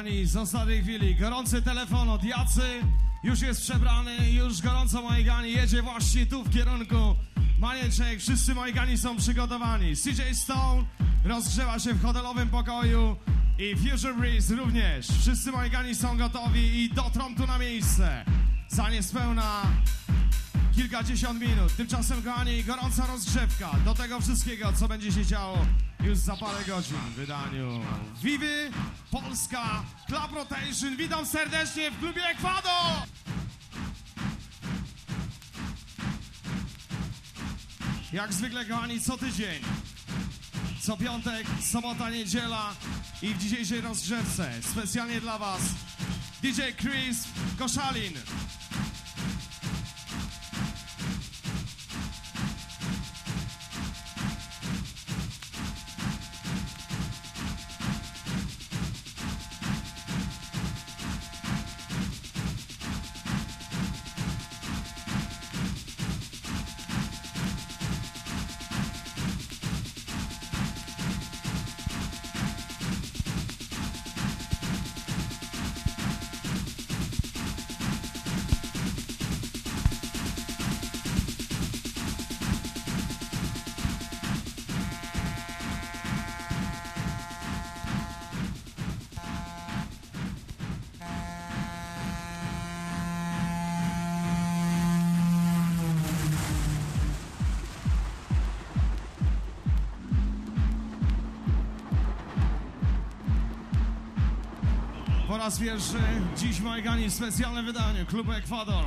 Kochani, z ostatniej chwili gorący telefon od Jacy. Już jest przebrany, już gorąco Maigani jedzie właśnie tu w kierunku Manieczek. Wszyscy Maigani są przygotowani. CJ Stone rozgrzewa się w hotelowym pokoju i Future Breeze również. Wszyscy Maigani są gotowi i dotrą tu na miejsce. Za niespełna kilkadziesiąt minut. Tymczasem, kochani, gorąca rozgrzewka do tego wszystkiego, co będzie się działo już za parę godzin w wydaniu Vivi Polska Club Rotation. Witam serdecznie w klubie Ekwado! Jak zwykle, kochani, co tydzień. Co piątek, sobota, niedziela i w dzisiejszej rozgrzewce specjalnie dla Was DJ Chris Koszalin. Raz pierwszy dziś Majgani specjalne wydanie klubu Ekwador.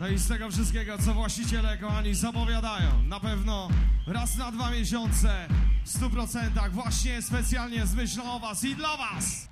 No i z tego wszystkiego, co właściciele kochani zapowiadają, na pewno raz na dwa miesiące w stu procentach właśnie specjalnie z myślą o was i dla was.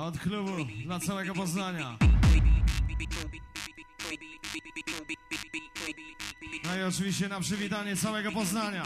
Od klubu dla całego Poznania. No i oczywiście na przywitanie całego Poznania.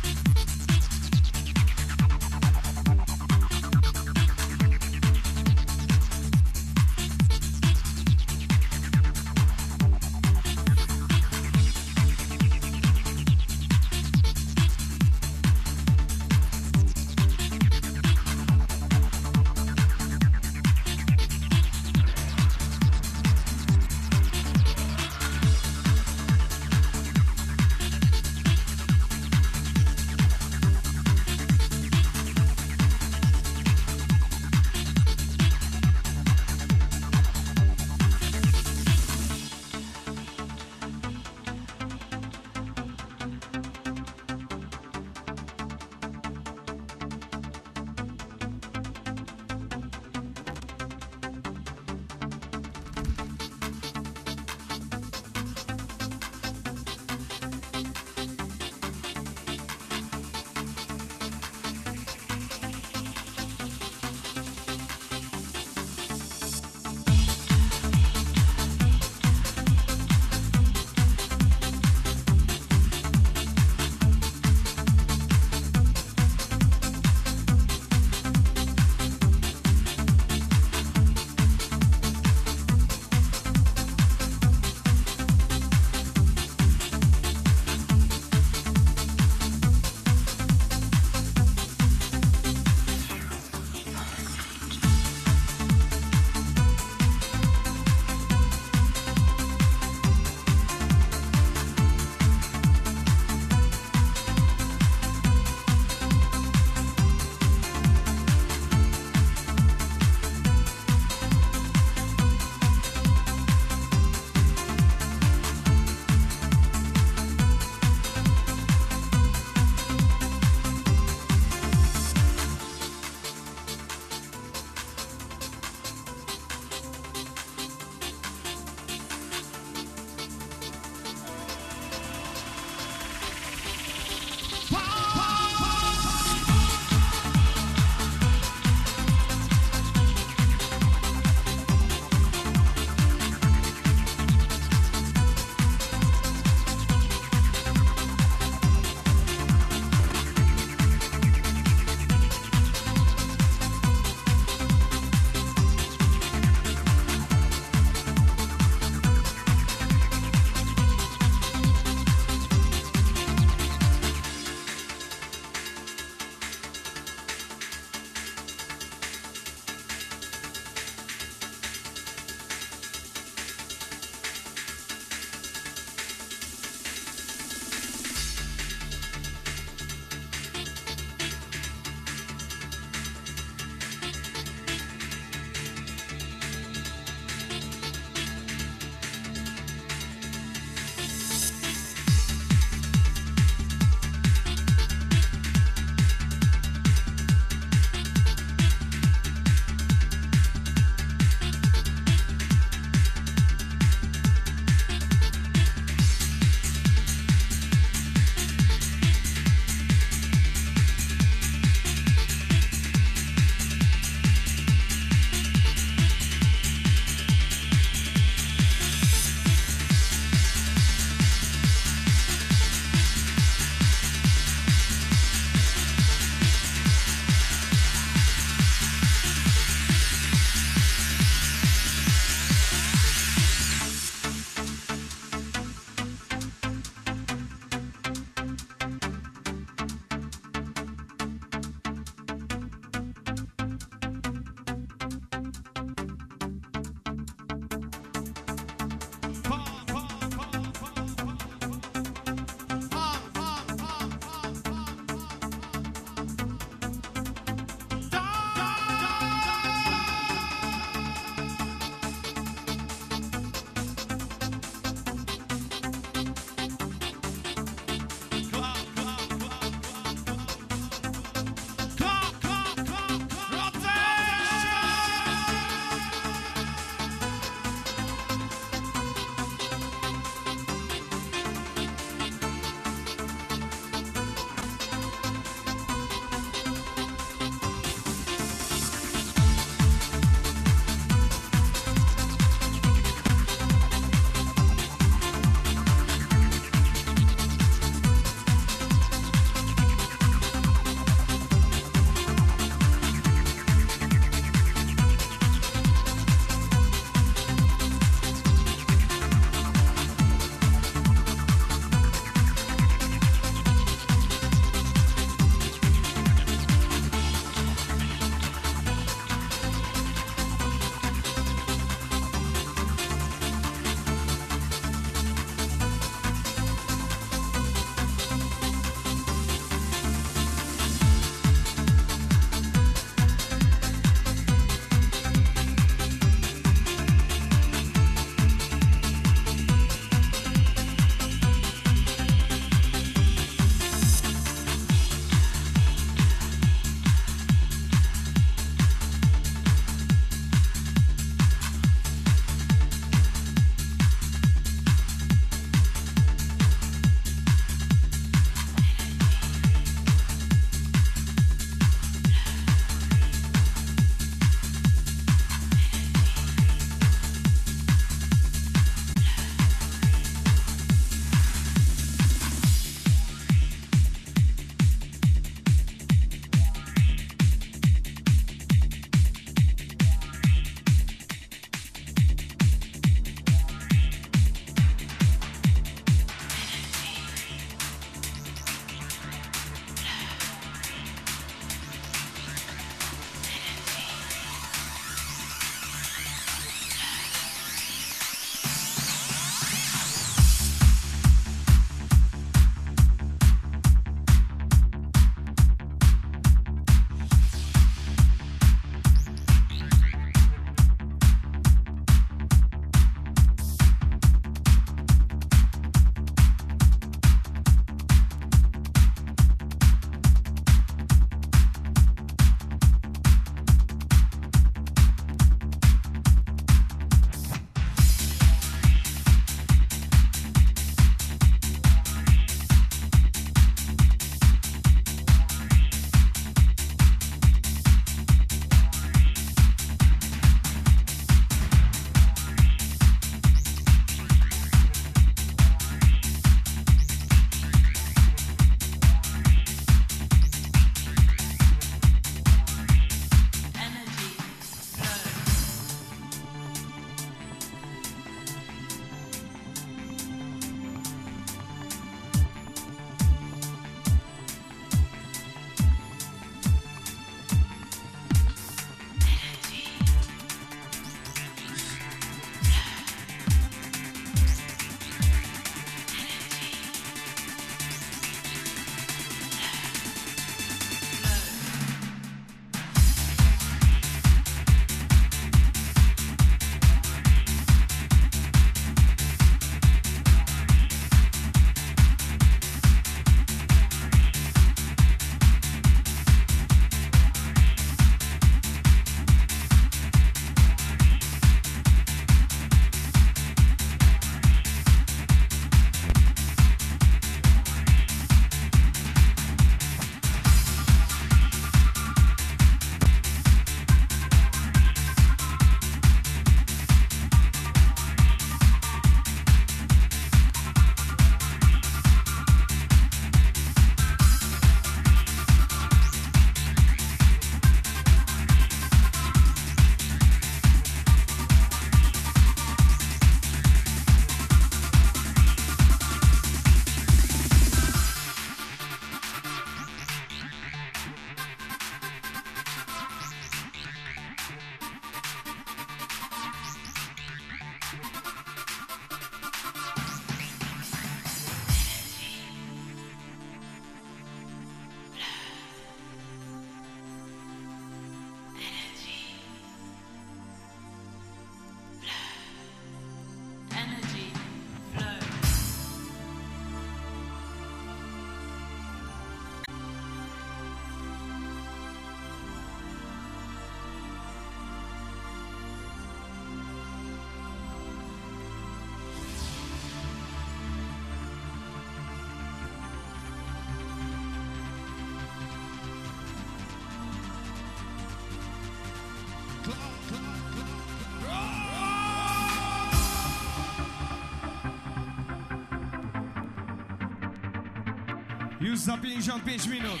Za 55 minut.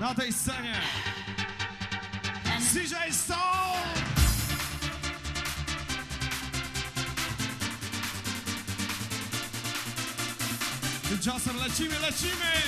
Na tej scenie CJ Stone! Tymczasem lecimy, lecimy!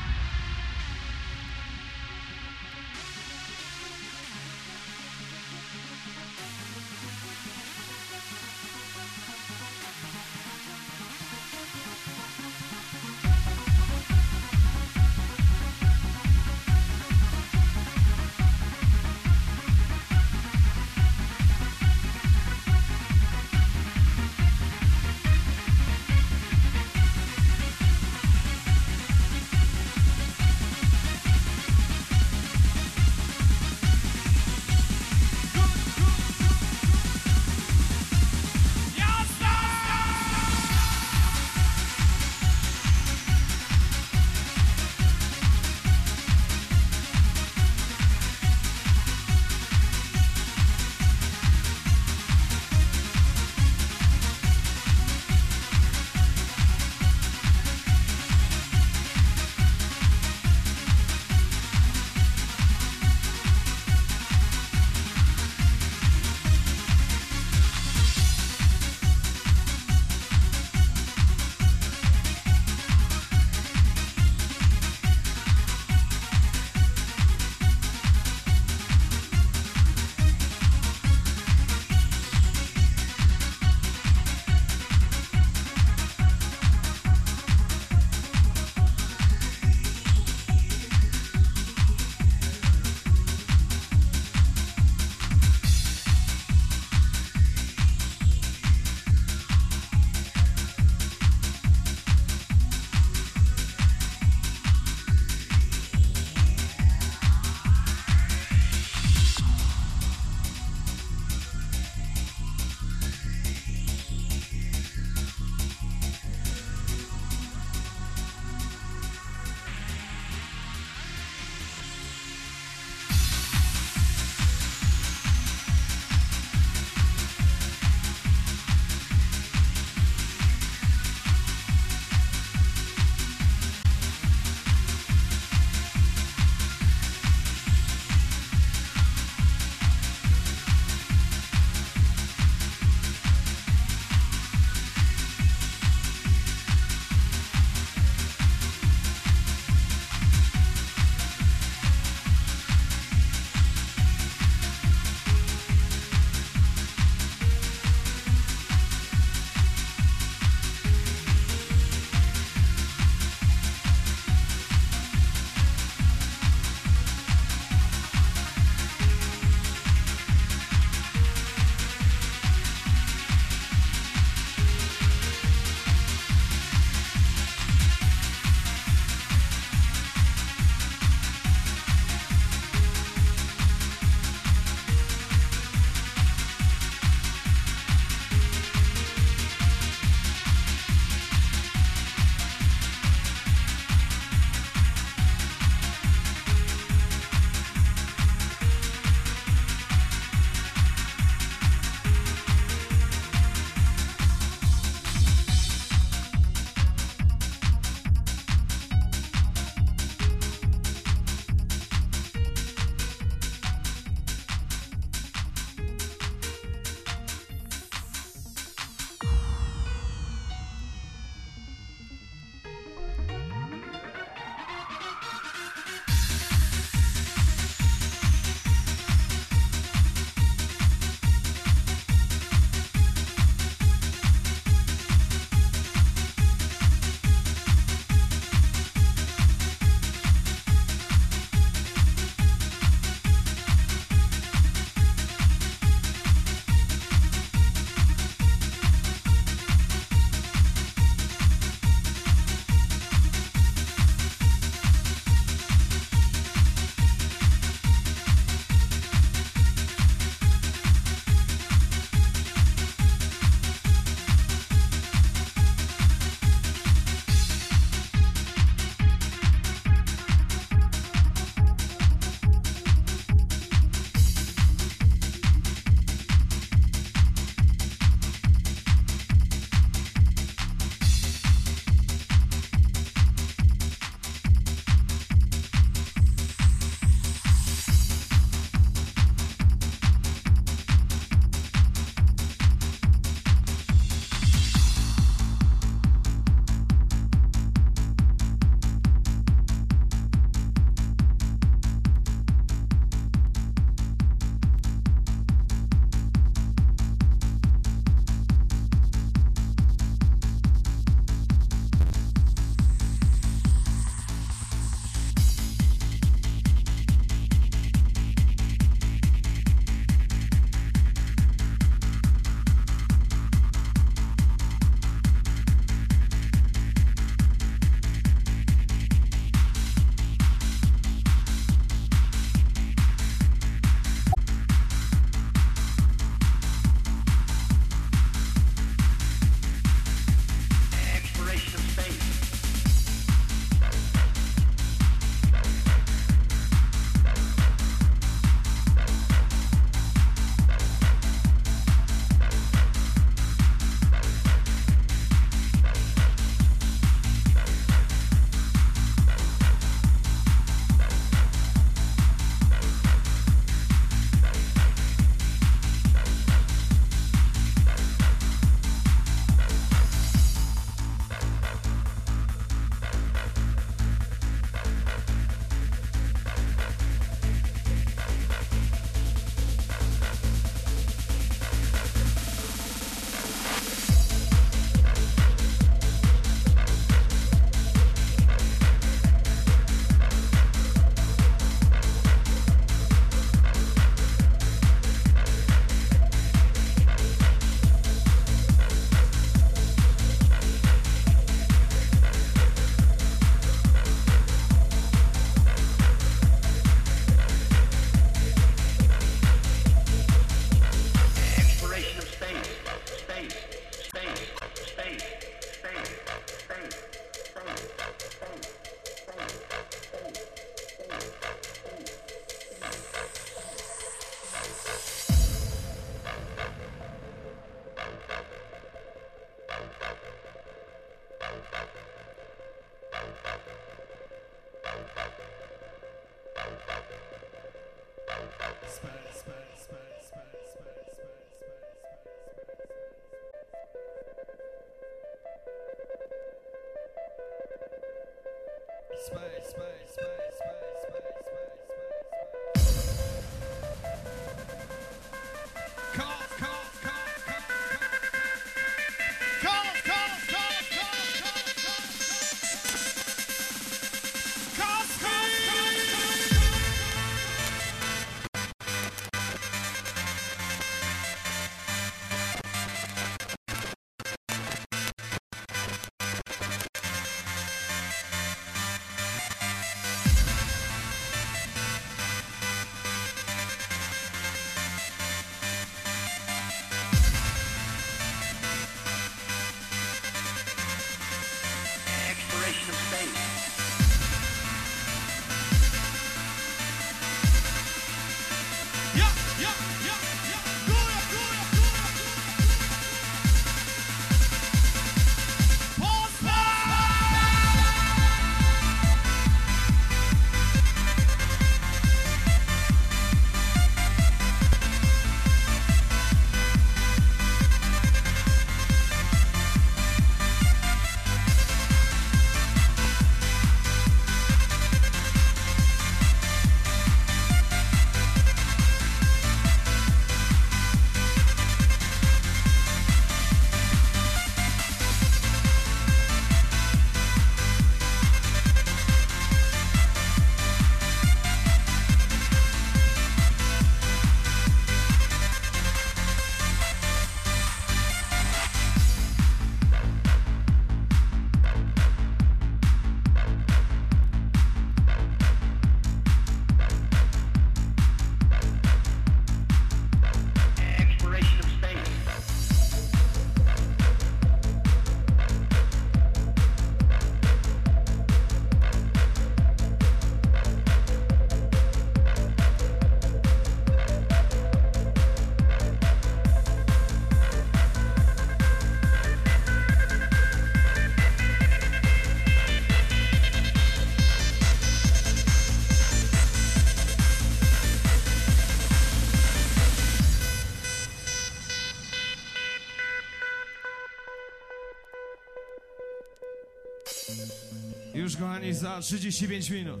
35 minut.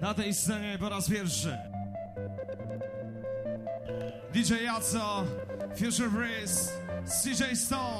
Na tej scenie po raz pierwszy DJ Jaco, Future Breeze, CJ Stone.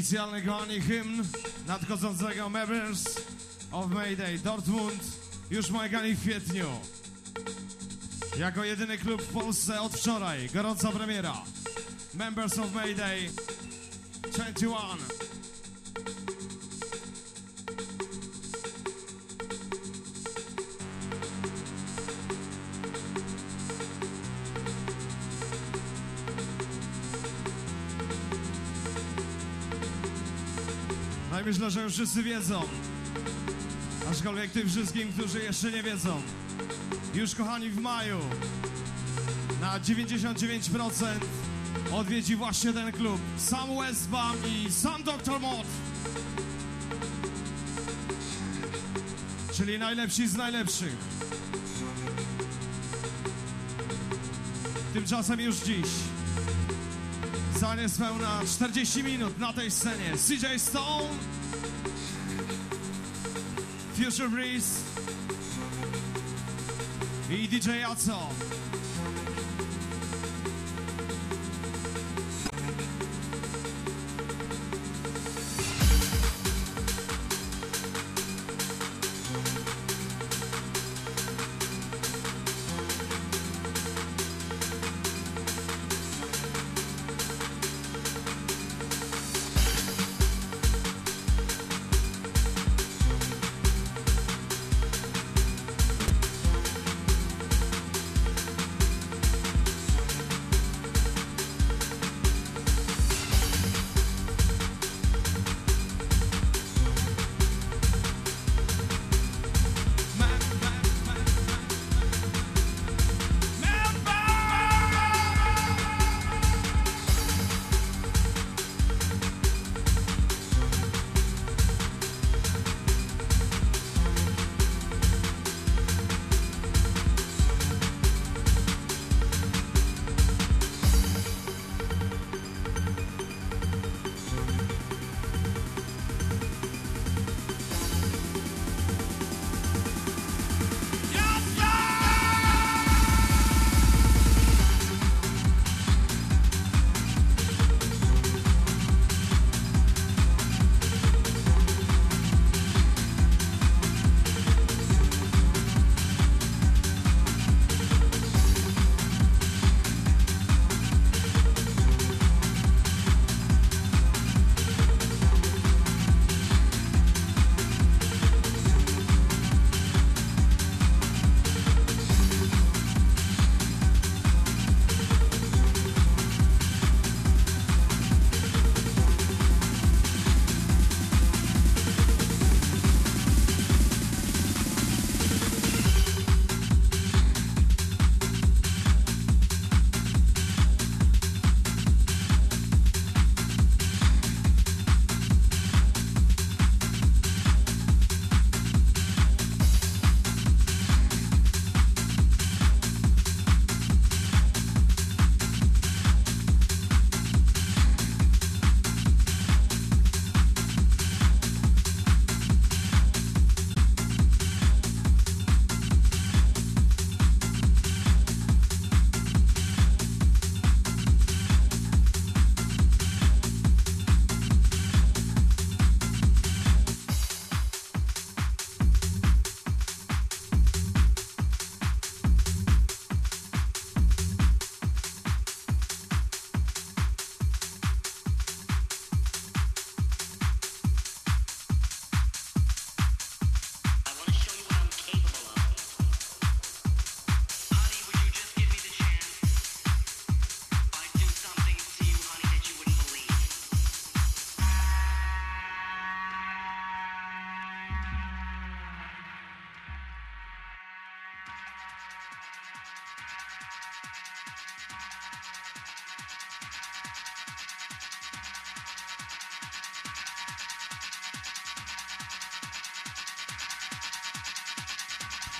Oficjalny kochani hymn nadchodzącego Members of Mayday Dortmund już Majgani w kwietniu. Jako jedyny klub w Polsce od wczoraj, gorąca premiera. Members of Mayday 21. myślę, że już wszyscy wiedzą. Aczkolwiek tym wszystkim, którzy jeszcze nie wiedzą. Już kochani w maju na 99% odwiedzi właśnie ten klub. Sam Westbam i sam Dr. Mod. Czyli najlepsi z najlepszych. Tymczasem już dziś za niespełna 40 minut na tej scenie CJ Stone, Future Breeze i DJ Aco.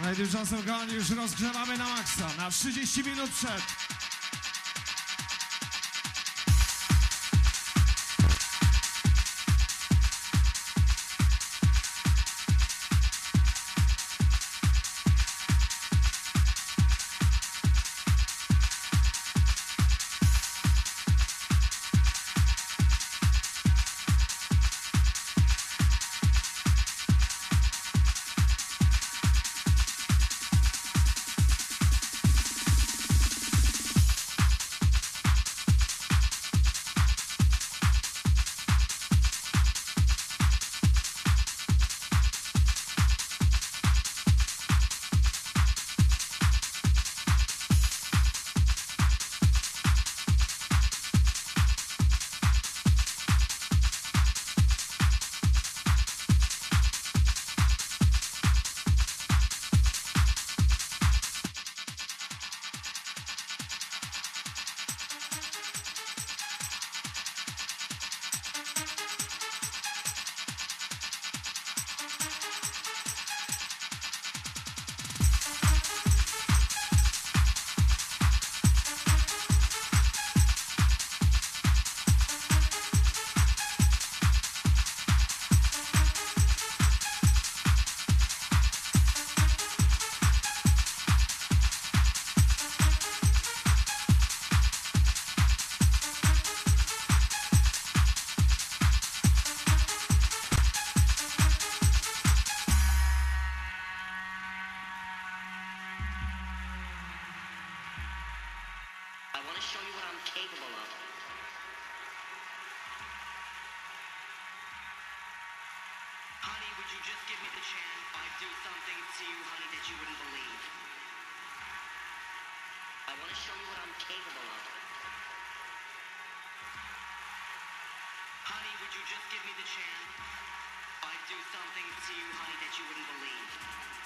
No i już rozgrzewamy na maksa, na 30 minut przed. capable of. Honey, would you just give me the chance? I'd do something to you, honey, that you wouldn't believe.